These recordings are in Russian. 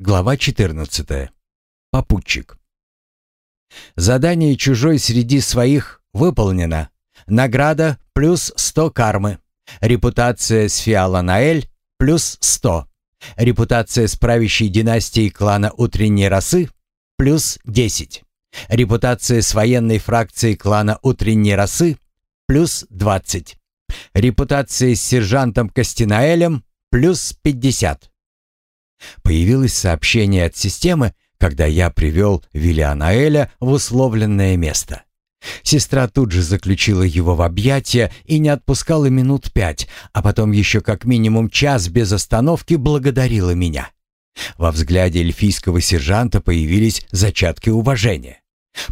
Глава 14. Попутчик. Задание чужой среди своих выполнено. Награда плюс 100 кармы. Репутация с Фиала Наэль плюс 100. Репутация с правящей династией клана Утренней Росы плюс 10. Репутация с военной фракцией клана Утренней Росы плюс 20. Репутация с сержантом Костинаэлем плюс 50. Появилось сообщение от системы, когда я привел Виллианаэля в условленное место. Сестра тут же заключила его в объятия и не отпускала минут пять, а потом еще как минимум час без остановки благодарила меня. Во взгляде эльфийского сержанта появились зачатки уважения.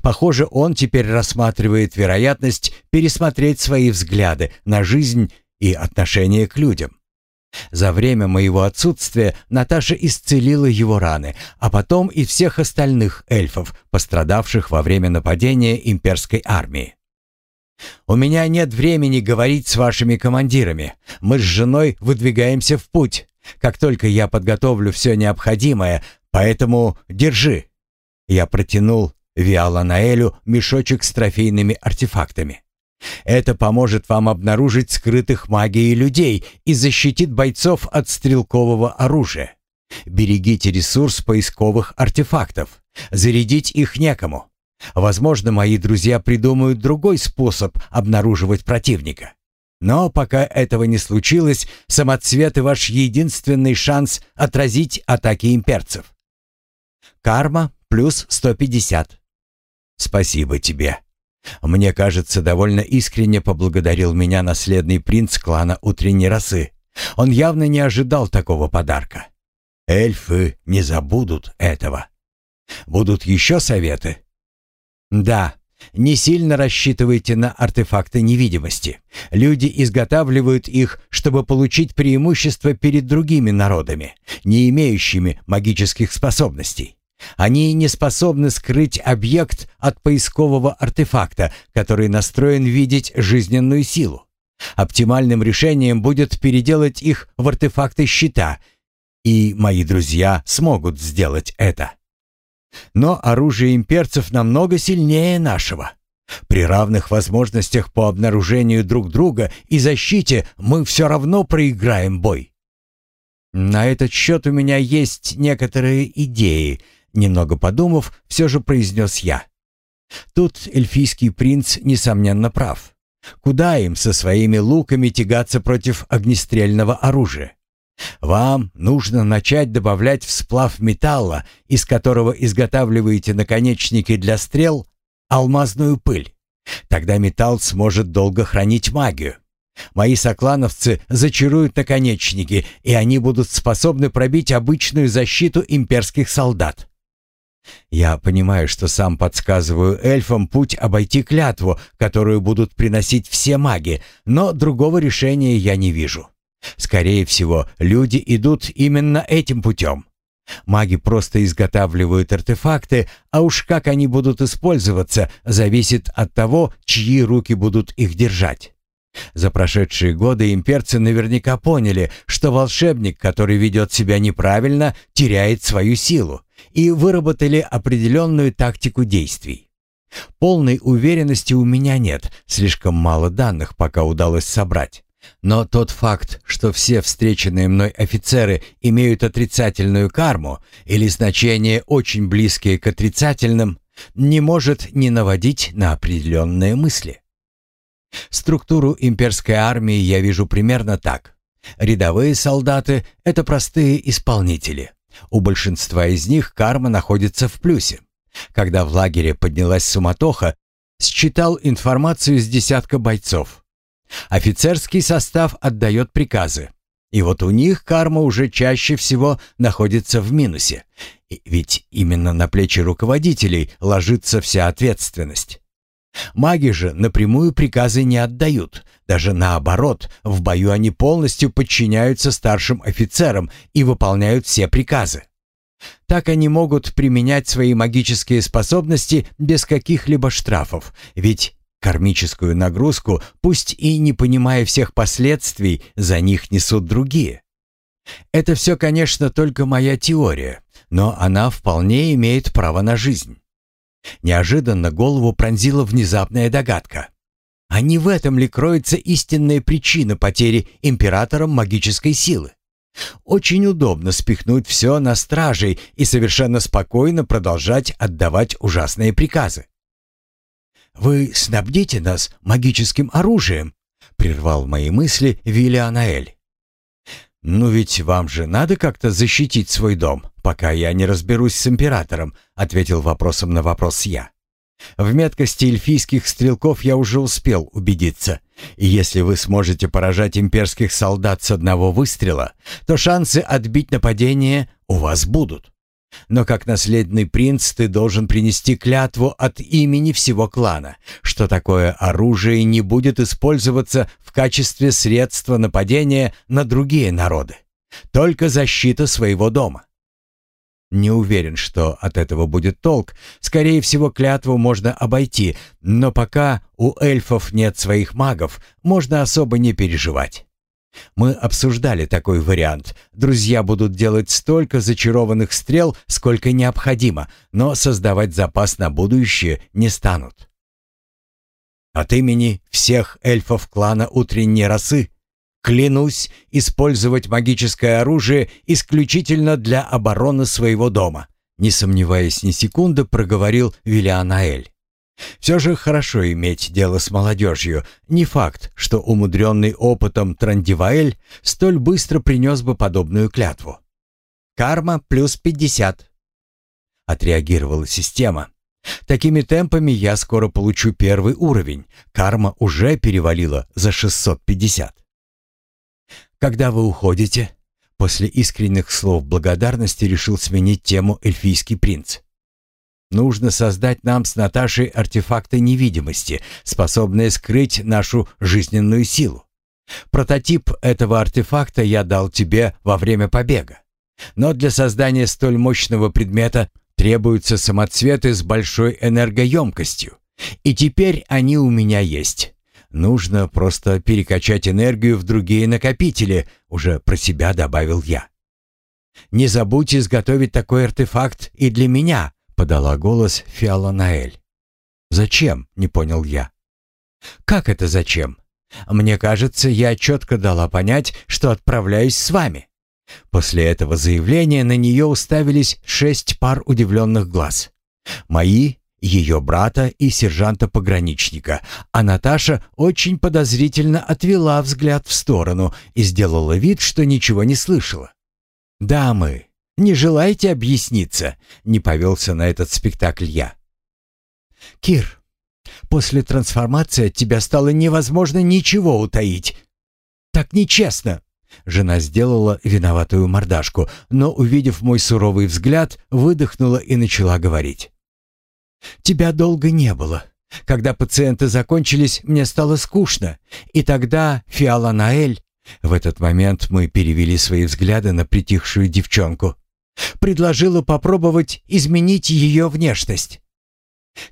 Похоже, он теперь рассматривает вероятность пересмотреть свои взгляды на жизнь и отношение к людям. За время моего отсутствия Наташа исцелила его раны, а потом и всех остальных эльфов, пострадавших во время нападения имперской армии. «У меня нет времени говорить с вашими командирами. Мы с женой выдвигаемся в путь. Как только я подготовлю все необходимое, поэтому держи». Я протянул Виаланаэлю мешочек с трофейными артефактами. Это поможет вам обнаружить скрытых магией людей и защитит бойцов от стрелкового оружия. Берегите ресурс поисковых артефактов. Зарядить их некому. Возможно, мои друзья придумают другой способ обнаруживать противника. Но пока этого не случилось, самоцветы ваш единственный шанс отразить атаки имперцев. Карма плюс 150. Спасибо тебе. Мне кажется, довольно искренне поблагодарил меня наследный принц клана Утренней Росы. Он явно не ожидал такого подарка. Эльфы не забудут этого. Будут еще советы? Да, не сильно рассчитывайте на артефакты невидимости. Люди изготавливают их, чтобы получить преимущество перед другими народами, не имеющими магических способностей. Они не способны скрыть объект от поискового артефакта, который настроен видеть жизненную силу. Оптимальным решением будет переделать их в артефакты щита, и мои друзья смогут сделать это. Но оружие имперцев намного сильнее нашего. При равных возможностях по обнаружению друг друга и защите мы все равно проиграем бой. На этот счет у меня есть некоторые идеи, Немного подумав, все же произнес я. Тут эльфийский принц, несомненно, прав. Куда им со своими луками тягаться против огнестрельного оружия? Вам нужно начать добавлять в сплав металла, из которого изготавливаете наконечники для стрел, алмазную пыль. Тогда металл сможет долго хранить магию. Мои соклановцы зачаруют наконечники, и они будут способны пробить обычную защиту имперских солдат. Я понимаю, что сам подсказываю эльфам путь обойти клятву, которую будут приносить все маги, но другого решения я не вижу. Скорее всего, люди идут именно этим путем. Маги просто изготавливают артефакты, а уж как они будут использоваться, зависит от того, чьи руки будут их держать. За прошедшие годы имперцы наверняка поняли, что волшебник, который ведет себя неправильно, теряет свою силу, и выработали определенную тактику действий. Полной уверенности у меня нет, слишком мало данных пока удалось собрать. Но тот факт, что все встреченные мной офицеры имеют отрицательную карму или значения очень близкие к отрицательным, не может не наводить на определенные мысли. Структуру имперской армии я вижу примерно так. Рядовые солдаты — это простые исполнители. У большинства из них карма находится в плюсе. Когда в лагере поднялась суматоха, считал информацию с десятка бойцов. Офицерский состав отдает приказы. И вот у них карма уже чаще всего находится в минусе. Ведь именно на плечи руководителей ложится вся ответственность. Маги же напрямую приказы не отдают. Даже наоборот, в бою они полностью подчиняются старшим офицерам и выполняют все приказы. Так они могут применять свои магические способности без каких-либо штрафов, ведь кармическую нагрузку, пусть и не понимая всех последствий, за них несут другие. Это все, конечно, только моя теория, но она вполне имеет право на жизнь. Неожиданно голову пронзила внезапная догадка. А не в этом ли кроется истинная причина потери императором магической силы? Очень удобно спихнуть все на стражей и совершенно спокойно продолжать отдавать ужасные приказы. «Вы снабдите нас магическим оружием», — прервал мои мысли Виллианаэль. «Ну ведь вам же надо как-то защитить свой дом, пока я не разберусь с императором», — ответил вопросом на вопрос я. В меткости эльфийских стрелков я уже успел убедиться. И если вы сможете поражать имперских солдат с одного выстрела, то шансы отбить нападение у вас будут. Но как наследный принц ты должен принести клятву от имени всего клана, что такое оружие не будет использоваться в качестве средства нападения на другие народы. Только защита своего дома. Не уверен, что от этого будет толк. Скорее всего, клятву можно обойти, но пока у эльфов нет своих магов, можно особо не переживать. Мы обсуждали такой вариант. Друзья будут делать столько зачарованных стрел, сколько необходимо, но создавать запас на будущее не станут. От имени всех эльфов клана утренней росы Клянусь использовать магическое оружие исключительно для обороны своего дома, не сомневаясь ни секунды, проговорил Виллианаэль. Все же хорошо иметь дело с молодежью. Не факт, что умудренный опытом Трандиваэль столь быстро принес бы подобную клятву. «Карма плюс пятьдесят», — отреагировала система. «Такими темпами я скоро получу первый уровень. Карма уже перевалила за 650. «Когда вы уходите?» После искренних слов благодарности решил сменить тему эльфийский принц. «Нужно создать нам с Наташей артефакты невидимости, способные скрыть нашу жизненную силу. Прототип этого артефакта я дал тебе во время побега. Но для создания столь мощного предмета требуются самоцветы с большой энергоемкостью. И теперь они у меня есть. Нужно просто перекачать энергию в другие накопители, уже про себя добавил я. Не забудь изготовить такой артефакт и для меня, подала голос Фиала Наэль. Зачем? не понял я. Как это зачем? Мне кажется, я четко дала понять, что отправляюсь с вами. После этого заявления на нее уставились шесть пар удивленных глаз. Мои ее брата и сержанта-пограничника, а Наташа очень подозрительно отвела взгляд в сторону и сделала вид, что ничего не слышала. «Дамы, не желаете объясниться?» — не повелся на этот спектакль я. «Кир, после трансформации от тебя стало невозможно ничего утаить. Так нечестно!» Жена сделала виноватую мордашку, но, увидев мой суровый взгляд, выдохнула и начала говорить. Тебя долго не было. Когда пациенты закончились, мне стало скучно. И тогда Фиала Наэль... В этот момент мы перевели свои взгляды на притихшую девчонку. Предложила попробовать изменить ее внешность.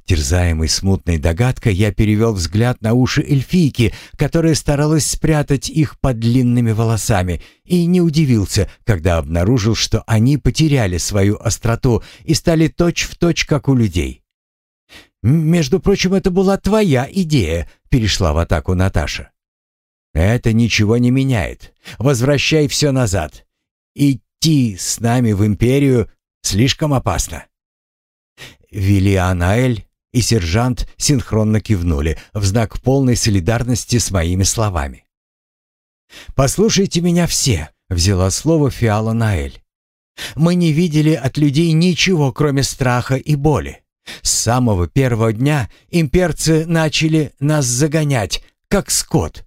Терзаемый смутной догадкой, я перевел взгляд на уши эльфийки, которая старалась спрятать их под длинными волосами, и не удивился, когда обнаружил, что они потеряли свою остроту и стали точь-в-точь, точь, как у людей. «Между прочим, это была твоя идея», — перешла в атаку Наташа. «Это ничего не меняет. Возвращай все назад. Идти с нами в Империю слишком опасно». Виллианаэль и сержант синхронно кивнули в знак полной солидарности с моими словами. «Послушайте меня все», — взяла слово Фиала Наэль. «Мы не видели от людей ничего, кроме страха и боли. С самого первого дня имперцы начали нас загонять, как скот,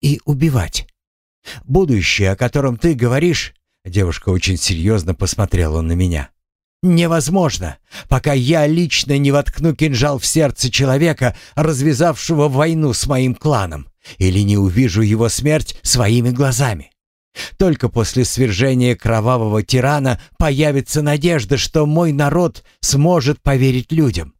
и убивать. Будущее, о котором ты говоришь, девушка очень серьезно посмотрела на меня. Невозможно, пока я лично не воткну кинжал в сердце человека, развязавшего войну с моим кланом, или не увижу его смерть своими глазами. Только после свержения кровавого тирана появится надежда, что мой народ сможет поверить людям.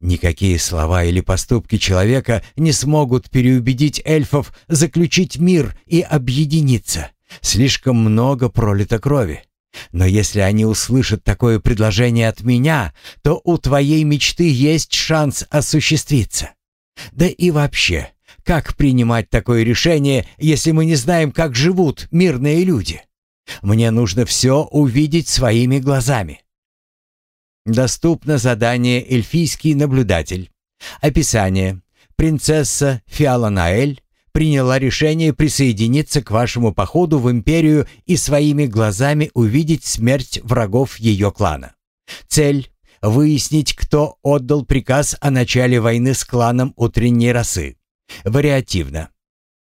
Никакие слова или поступки человека не смогут переубедить эльфов заключить мир и объединиться. Слишком много пролито крови. Но если они услышат такое предложение от меня, то у твоей мечты есть шанс осуществиться. Да и вообще, как принимать такое решение, если мы не знаем, как живут мирные люди? Мне нужно все увидеть своими глазами. Доступно задание «Эльфийский наблюдатель». Описание. Принцесса Фиаланаэль приняла решение присоединиться к вашему походу в империю и своими глазами увидеть смерть врагов ее клана. Цель – выяснить, кто отдал приказ о начале войны с кланом утренней росы. Вариативно.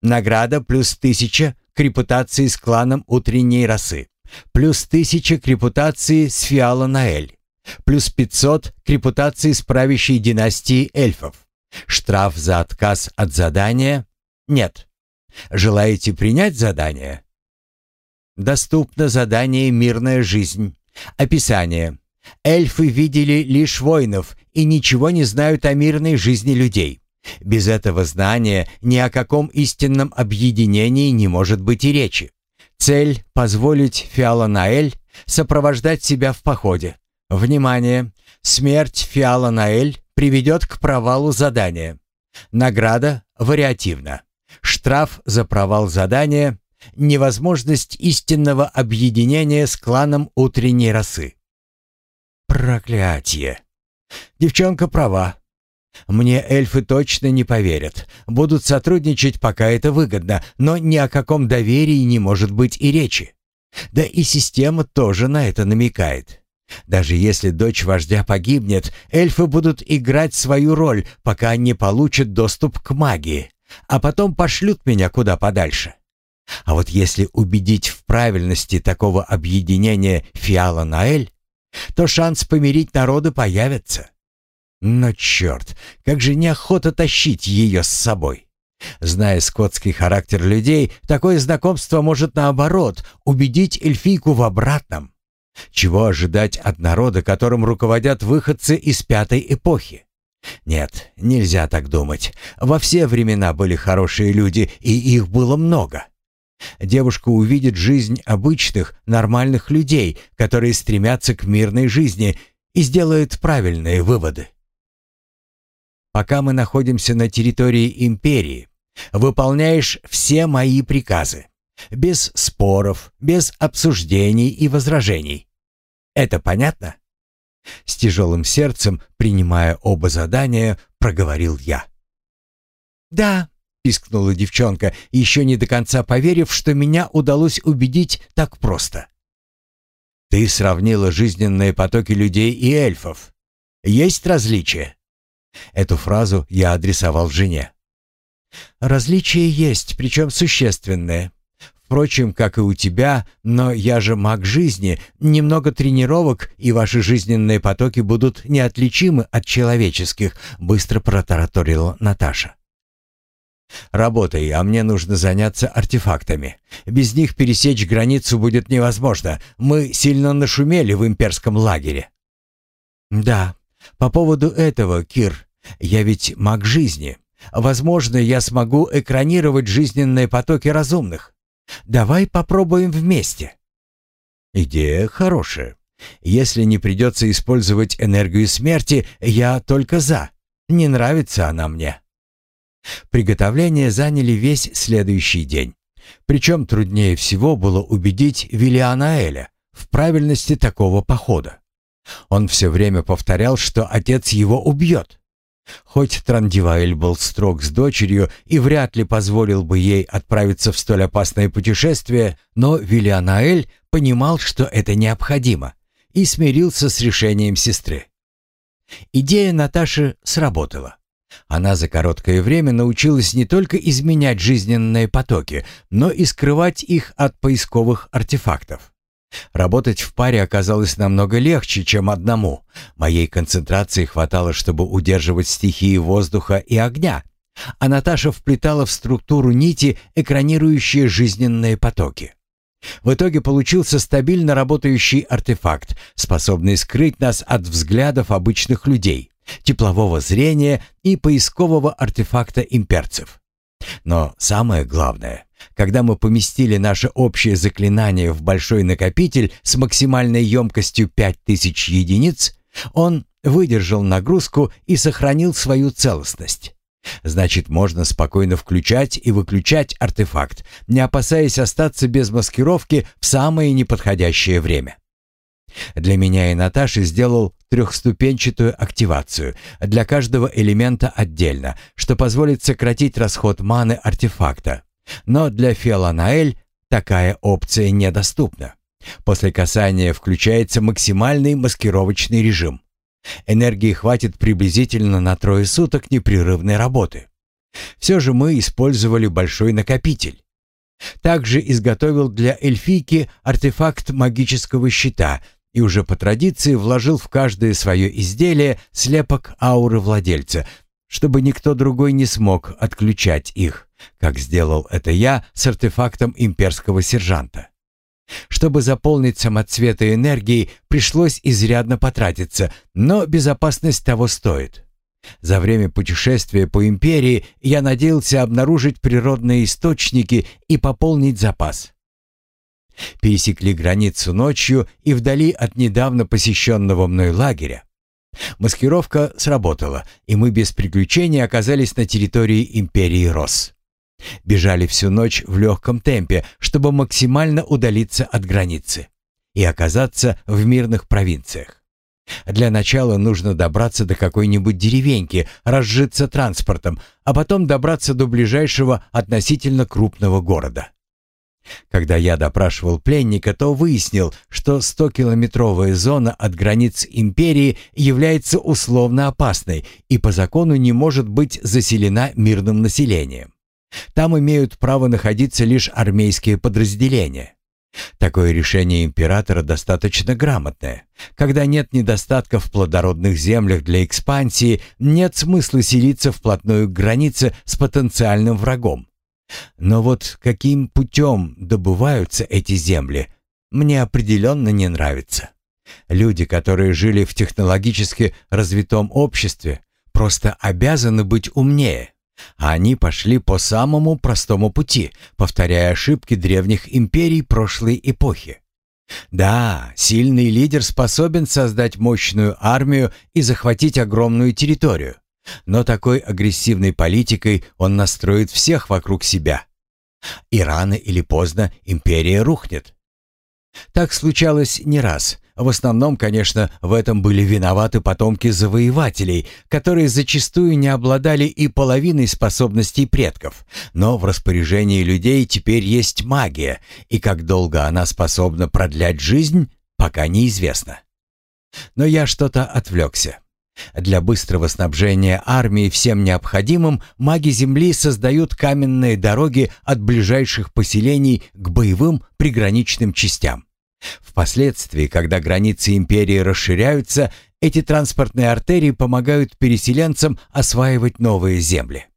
Награда плюс тысяча к репутации с кланом утренней росы. Плюс тысяча к репутации с Фиала Наэль. Плюс 500 к репутации с правящей династией эльфов. Штраф за отказ от задания? Нет. Желаете принять задание? Доступно задание «Мирная жизнь». Описание. Эльфы видели лишь воинов и ничего не знают о мирной жизни людей. Без этого знания ни о каком истинном объединении не может быть и речи. Цель – позволить Фиаланаэль сопровождать себя в походе. Внимание! Смерть Фиаланаэль приведет к провалу задания. Награда вариативна. Штраф за провал задания – невозможность истинного объединения с кланом утренней росы. Проклятие! Девчонка права. Мне эльфы точно не поверят. Будут сотрудничать, пока это выгодно, но ни о каком доверии не может быть и речи. Да и система тоже на это намекает. Даже если дочь вождя погибнет, эльфы будут играть свою роль, пока не получат доступ к магии, а потом пошлют меня куда подальше. А вот если убедить в правильности такого объединения Фиала Наэль, то шанс помирить народы появится. Но черт, как же неохота тащить ее с собой. Зная скотский характер людей, такое знакомство может наоборот убедить эльфийку в обратном. Чего ожидать от народа, которым руководят выходцы из пятой эпохи? Нет, нельзя так думать. Во все времена были хорошие люди, и их было много. Девушка увидит жизнь обычных, нормальных людей, которые стремятся к мирной жизни, и сделает правильные выводы. Пока мы находимся на территории империи, выполняешь все мои приказы. Без споров, без обсуждений и возражений. Это понятно? С тяжелым сердцем, принимая оба задания, проговорил я. «Да», — пискнула девчонка, еще не до конца поверив, что меня удалось убедить так просто. «Ты сравнила жизненные потоки людей и эльфов. Есть различия?» Эту фразу я адресовал жене. «Различия есть, причем существенные. Впрочем, как и у тебя, но я же маг жизни, немного тренировок, и ваши жизненные потоки будут неотличимы от человеческих», — быстро протараторила Наташа. «Работай, а мне нужно заняться артефактами. Без них пересечь границу будет невозможно. Мы сильно нашумели в имперском лагере». «Да, по поводу этого, Кир, я ведь маг жизни. Возможно, я смогу экранировать жизненные потоки разумных. Давай попробуем вместе. Идея хорошая. Если не придется использовать энергию смерти, я только за. Не нравится она мне. Приготовления заняли весь следующий день. Причем труднее всего было убедить Виллианаэля в правильности такого похода. Он все время повторял, что отец его убьет. Хоть Трандиваэль был строг с дочерью и вряд ли позволил бы ей отправиться в столь опасное путешествие, но Виллианаэль понимал, что это необходимо, и смирился с решением сестры. Идея Наташи сработала. Она за короткое время научилась не только изменять жизненные потоки, но и скрывать их от поисковых артефактов. Работать в паре оказалось намного легче, чем одному. Моей концентрации хватало, чтобы удерживать стихии воздуха и огня, а Наташа вплетала в структуру нити, экранирующие жизненные потоки. В итоге получился стабильно работающий артефакт, способный скрыть нас от взглядов обычных людей, теплового зрения и поискового артефакта имперцев. Но самое главное, Когда мы поместили наше общее заклинание в большой накопитель с максимальной емкостью 5000 единиц, он выдержал нагрузку и сохранил свою целостность. Значит, можно спокойно включать и выключать артефакт, не опасаясь остаться без маскировки в самое неподходящее время. Для меня и Наташи сделал трехступенчатую активацию для каждого элемента отдельно, что позволит сократить расход маны артефакта. Но для Фиоланаэль такая опция недоступна. После касания включается максимальный маскировочный режим. Энергии хватит приблизительно на трое суток непрерывной работы. Все же мы использовали большой накопитель. Также изготовил для эльфийки артефакт магического щита и уже по традиции вложил в каждое свое изделие слепок ауры владельца, чтобы никто другой не смог отключать их, как сделал это я с артефактом имперского сержанта. Чтобы заполнить самоцветы энергией, пришлось изрядно потратиться, но безопасность того стоит. За время путешествия по империи я надеялся обнаружить природные источники и пополнить запас. Пересекли границу ночью и вдали от недавно посещенного мной лагеря. Маскировка сработала, и мы без приключений оказались на территории империи Рос. Бежали всю ночь в легком темпе, чтобы максимально удалиться от границы и оказаться в мирных провинциях. Для начала нужно добраться до какой-нибудь деревеньки, разжиться транспортом, а потом добраться до ближайшего относительно крупного города. Когда я допрашивал пленника, то выяснил, что 100-километровая зона от границ империи является условно опасной и по закону не может быть заселена мирным населением. Там имеют право находиться лишь армейские подразделения. Такое решение императора достаточно грамотное. Когда нет недостатка в плодородных землях для экспансии, нет смысла селиться вплотную к границе с потенциальным врагом. Но вот каким путем добываются эти земли, мне определенно не нравится. Люди, которые жили в технологически развитом обществе, просто обязаны быть умнее. А они пошли по самому простому пути, повторяя ошибки древних империй прошлой эпохи. Да, сильный лидер способен создать мощную армию и захватить огромную территорию. Но такой агрессивной политикой он настроит всех вокруг себя. И рано или поздно империя рухнет. Так случалось не раз, в основном, конечно, в этом были виноваты потомки завоевателей, которые зачастую не обладали и половиной способностей предков. Но в распоряжении людей теперь есть магия, и как долго она способна продлять жизнь, пока неизвестно. Но я что-то отвлекся. Для быстрого снабжения армии всем необходимым маги Земли создают каменные дороги от ближайших поселений к боевым приграничным частям. Впоследствии, когда границы империи расширяются, эти транспортные артерии помогают переселенцам осваивать новые земли.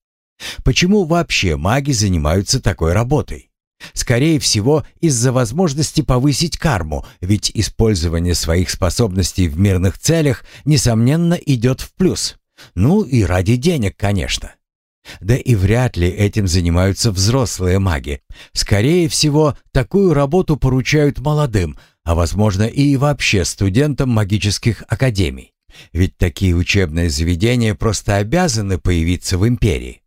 Почему вообще маги занимаются такой работой? Скорее всего, из-за возможности повысить карму, ведь использование своих способностей в мирных целях, несомненно, идет в плюс. Ну и ради денег, конечно. Да и вряд ли этим занимаются взрослые маги. Скорее всего, такую работу поручают молодым, а возможно и вообще студентам магических академий. Ведь такие учебные заведения просто обязаны появиться в империи.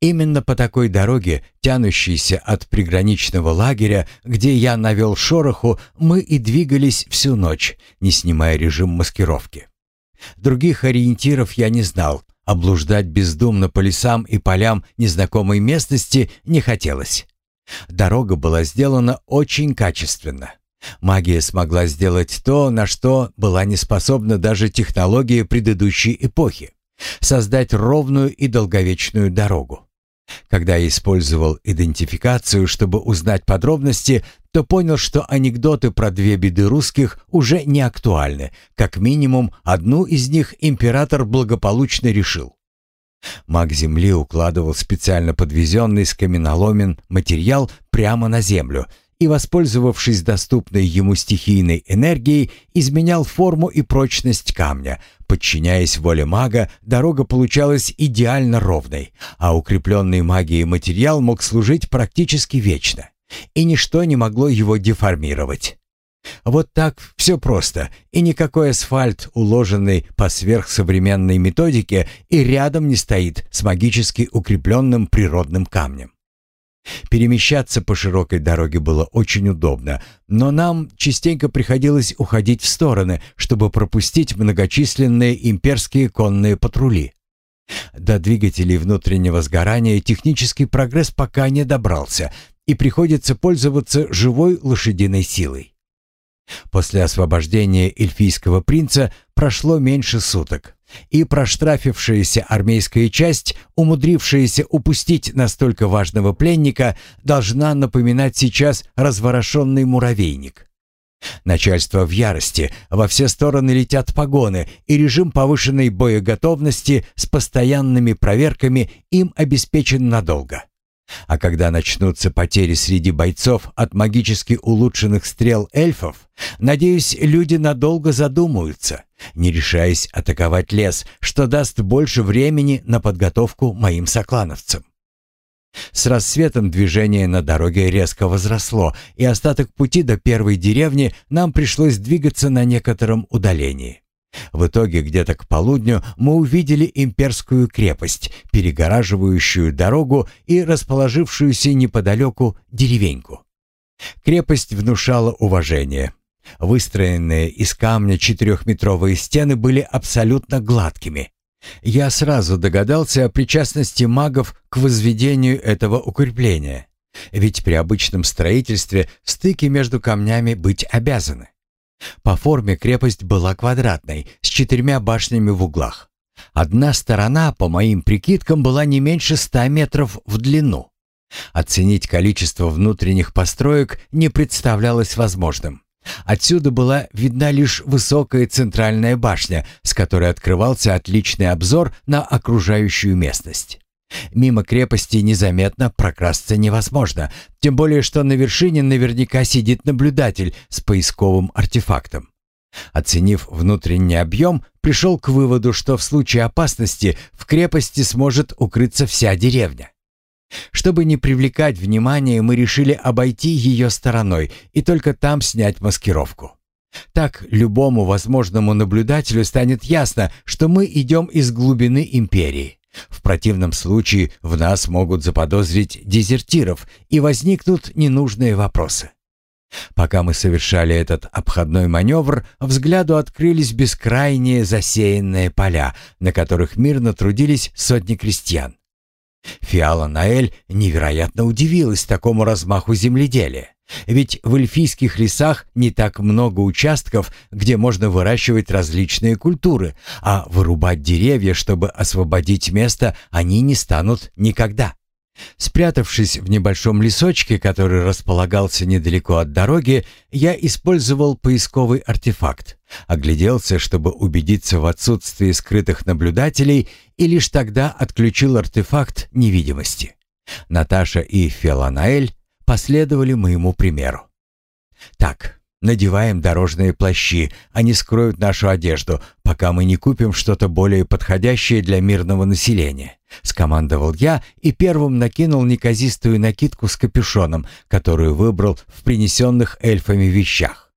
Именно по такой дороге, тянущейся от приграничного лагеря, где я навел шороху, мы и двигались всю ночь, не снимая режим маскировки. Других ориентиров я не знал, Облуждать бездумно по лесам и полям незнакомой местности не хотелось. Дорога была сделана очень качественно. Магия смогла сделать то, на что была не способна даже технология предыдущей эпохи — создать ровную и долговечную дорогу. Когда я использовал идентификацию, чтобы узнать подробности, то понял, что анекдоты про две беды русских уже не актуальны. Как минимум, одну из них император благополучно решил. Маг Земли укладывал специально подвезенный с каменоломен материал прямо на Землю и, воспользовавшись доступной ему стихийной энергией, изменял форму и прочность камня, Подчиняясь воле мага, дорога получалась идеально ровной, а укрепленный магией материал мог служить практически вечно, и ничто не могло его деформировать. Вот так все просто, и никакой асфальт, уложенный по сверхсовременной методике, и рядом не стоит с магически укрепленным природным камнем. Перемещаться по широкой дороге было очень удобно, но нам частенько приходилось уходить в стороны, чтобы пропустить многочисленные имперские конные патрули. До двигателей внутреннего сгорания технический прогресс пока не добрался, и приходится пользоваться живой лошадиной силой. После освобождения эльфийского принца прошло меньше суток, и проштрафившаяся армейская часть, умудрившаяся упустить настолько важного пленника, должна напоминать сейчас разворошенный муравейник. Начальство в ярости, во все стороны летят погоны, и режим повышенной боеготовности с постоянными проверками им обеспечен надолго. А когда начнутся потери среди бойцов от магически улучшенных стрел эльфов, надеюсь, люди надолго задумаются, не решаясь атаковать лес, что даст больше времени на подготовку моим соклановцам. С рассветом движение на дороге резко возросло, и остаток пути до первой деревни нам пришлось двигаться на некотором удалении. В итоге где-то к полудню мы увидели имперскую крепость, перегораживающую дорогу и расположившуюся неподалеку деревеньку. Крепость внушала уважение. Выстроенные из камня четырехметровые стены были абсолютно гладкими. Я сразу догадался о причастности магов к возведению этого укрепления. Ведь при обычном строительстве стыки между камнями быть обязаны. По форме крепость была квадратной, с четырьмя башнями в углах. Одна сторона, по моим прикидкам, была не меньше ста метров в длину. Оценить количество внутренних построек не представлялось возможным. Отсюда была видна лишь высокая центральная башня, с которой открывался отличный обзор на окружающую местность. Мимо крепости незаметно прокрасться невозможно, тем более что на вершине наверняка сидит наблюдатель с поисковым артефактом. Оценив внутренний объем, пришел к выводу, что в случае опасности в крепости сможет укрыться вся деревня. Чтобы не привлекать внимания, мы решили обойти ее стороной и только там снять маскировку. Так любому возможному наблюдателю станет ясно, что мы идем из глубины империи. В противном случае в нас могут заподозрить дезертиров и возникнут ненужные вопросы. Пока мы совершали этот обходной маневр, взгляду открылись бескрайние засеянные поля, на которых мирно трудились сотни крестьян. Фиала Наэль невероятно удивилась такому размаху земледелия. Ведь в эльфийских лесах не так много участков, где можно выращивать различные культуры, а вырубать деревья, чтобы освободить место, они не станут никогда. Спрятавшись в небольшом лесочке, который располагался недалеко от дороги, я использовал поисковый артефакт, огляделся, чтобы убедиться в отсутствии скрытых наблюдателей, и лишь тогда отключил артефакт невидимости. Наташа и Феланаэль последовали моему примеру. «Так, надеваем дорожные плащи, они скроют нашу одежду, пока мы не купим что-то более подходящее для мирного населения», — скомандовал я и первым накинул неказистую накидку с капюшоном, которую выбрал в принесенных эльфами вещах.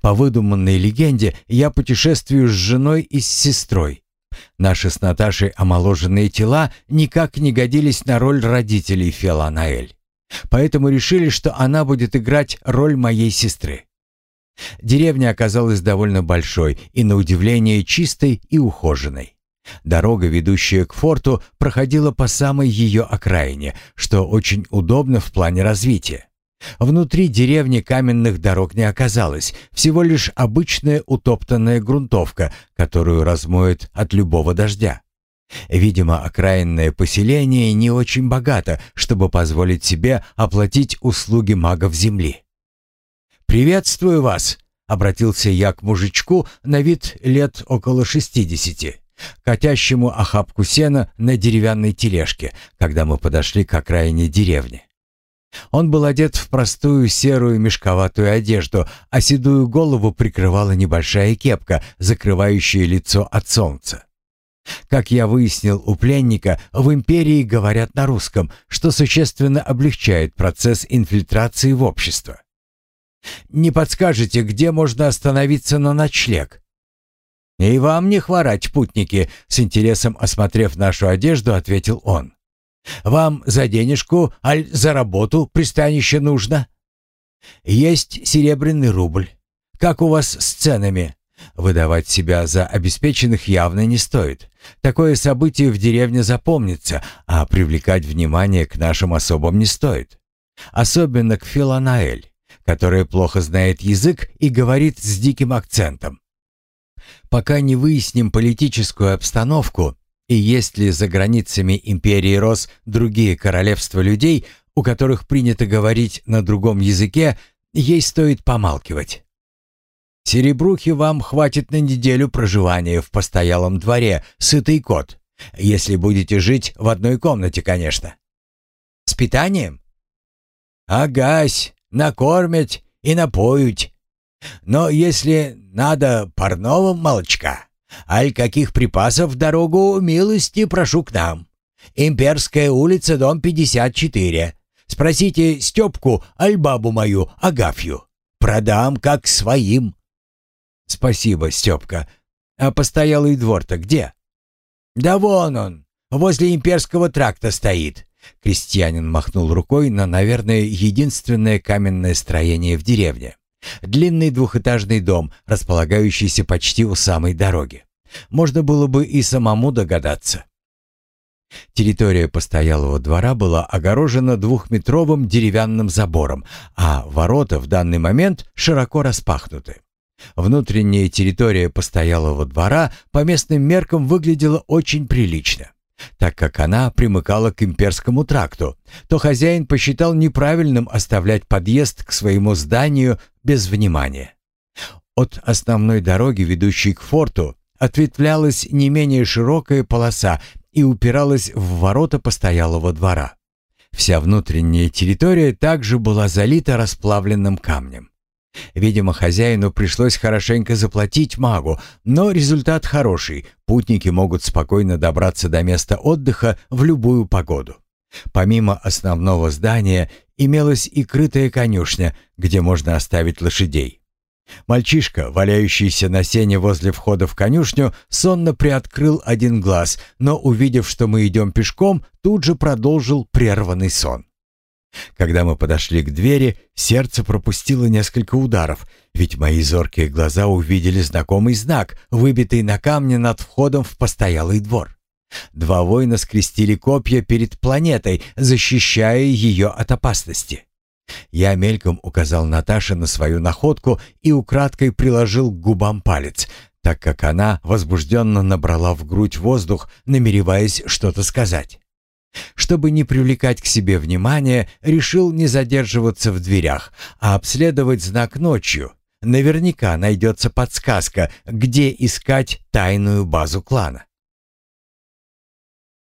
По выдуманной легенде, я путешествую с женой и с сестрой. Наши с Наташей омоложенные тела никак не годились на роль родителей Феланаэль. Поэтому решили, что она будет играть роль моей сестры. Деревня оказалась довольно большой и, на удивление, чистой и ухоженной. Дорога, ведущая к форту, проходила по самой ее окраине, что очень удобно в плане развития. Внутри деревни каменных дорог не оказалось, всего лишь обычная утоптанная грунтовка, которую размоет от любого дождя. Видимо, окраинное поселение не очень богато, чтобы позволить себе оплатить услуги магов земли. «Приветствую вас!» — обратился я к мужичку на вид лет около шестидесяти, катящему охапку сена на деревянной тележке, когда мы подошли к окраине деревни. Он был одет в простую серую мешковатую одежду, а седую голову прикрывала небольшая кепка, закрывающая лицо от солнца. Как я выяснил у пленника, в империи говорят на русском, что существенно облегчает процесс инфильтрации в общество. «Не подскажете, где можно остановиться на ночлег?» «И вам не хворать, путники», — с интересом осмотрев нашу одежду, ответил он. «Вам за денежку, аль за работу пристанище нужно?» «Есть серебряный рубль. Как у вас с ценами?» Выдавать себя за обеспеченных явно не стоит. Такое событие в деревне запомнится, а привлекать внимание к нашим особам не стоит. Особенно к Филанаэль, которая плохо знает язык и говорит с диким акцентом. Пока не выясним политическую обстановку и есть ли за границами империи Рос другие королевства людей, у которых принято говорить на другом языке, ей стоит помалкивать. Серебрухи вам хватит на неделю проживания в постоялом дворе, сытый кот, если будете жить в одной комнате, конечно. С питанием? Агась, накормить и напоють. Но если надо парного молочка, аль каких припасов в дорогу, милости прошу к нам. Имперская улица, дом 54. Спросите Степку, аль бабу мою, Агафью. Продам как своим. «Спасибо, Степка. А постоялый двор-то где?» «Да вон он, возле имперского тракта стоит». Крестьянин махнул рукой на, наверное, единственное каменное строение в деревне. Длинный двухэтажный дом, располагающийся почти у самой дороги. Можно было бы и самому догадаться. Территория постоялого двора была огорожена двухметровым деревянным забором, а ворота в данный момент широко распахнуты. Внутренняя территория постоялого двора по местным меркам выглядела очень прилично. Так как она примыкала к имперскому тракту, то хозяин посчитал неправильным оставлять подъезд к своему зданию без внимания. От основной дороги, ведущей к форту, ответвлялась не менее широкая полоса и упиралась в ворота постоялого двора. Вся внутренняя территория также была залита расплавленным камнем. Видимо, хозяину пришлось хорошенько заплатить магу, но результат хороший. Путники могут спокойно добраться до места отдыха в любую погоду. Помимо основного здания имелась и крытая конюшня, где можно оставить лошадей. Мальчишка, валяющийся на сене возле входа в конюшню, сонно приоткрыл один глаз, но, увидев, что мы идем пешком, тут же продолжил прерванный сон. Когда мы подошли к двери, сердце пропустило несколько ударов, ведь мои зоркие глаза увидели знакомый знак, выбитый на камне над входом в постоялый двор. Два воина скрестили копья перед планетой, защищая ее от опасности. Я мельком указал Наташе на свою находку и украдкой приложил к губам палец, так как она возбужденно набрала в грудь воздух, намереваясь что-то сказать. Чтобы не привлекать к себе внимания, решил не задерживаться в дверях, а обследовать знак ночью. Наверняка найдется подсказка, где искать тайную базу клана.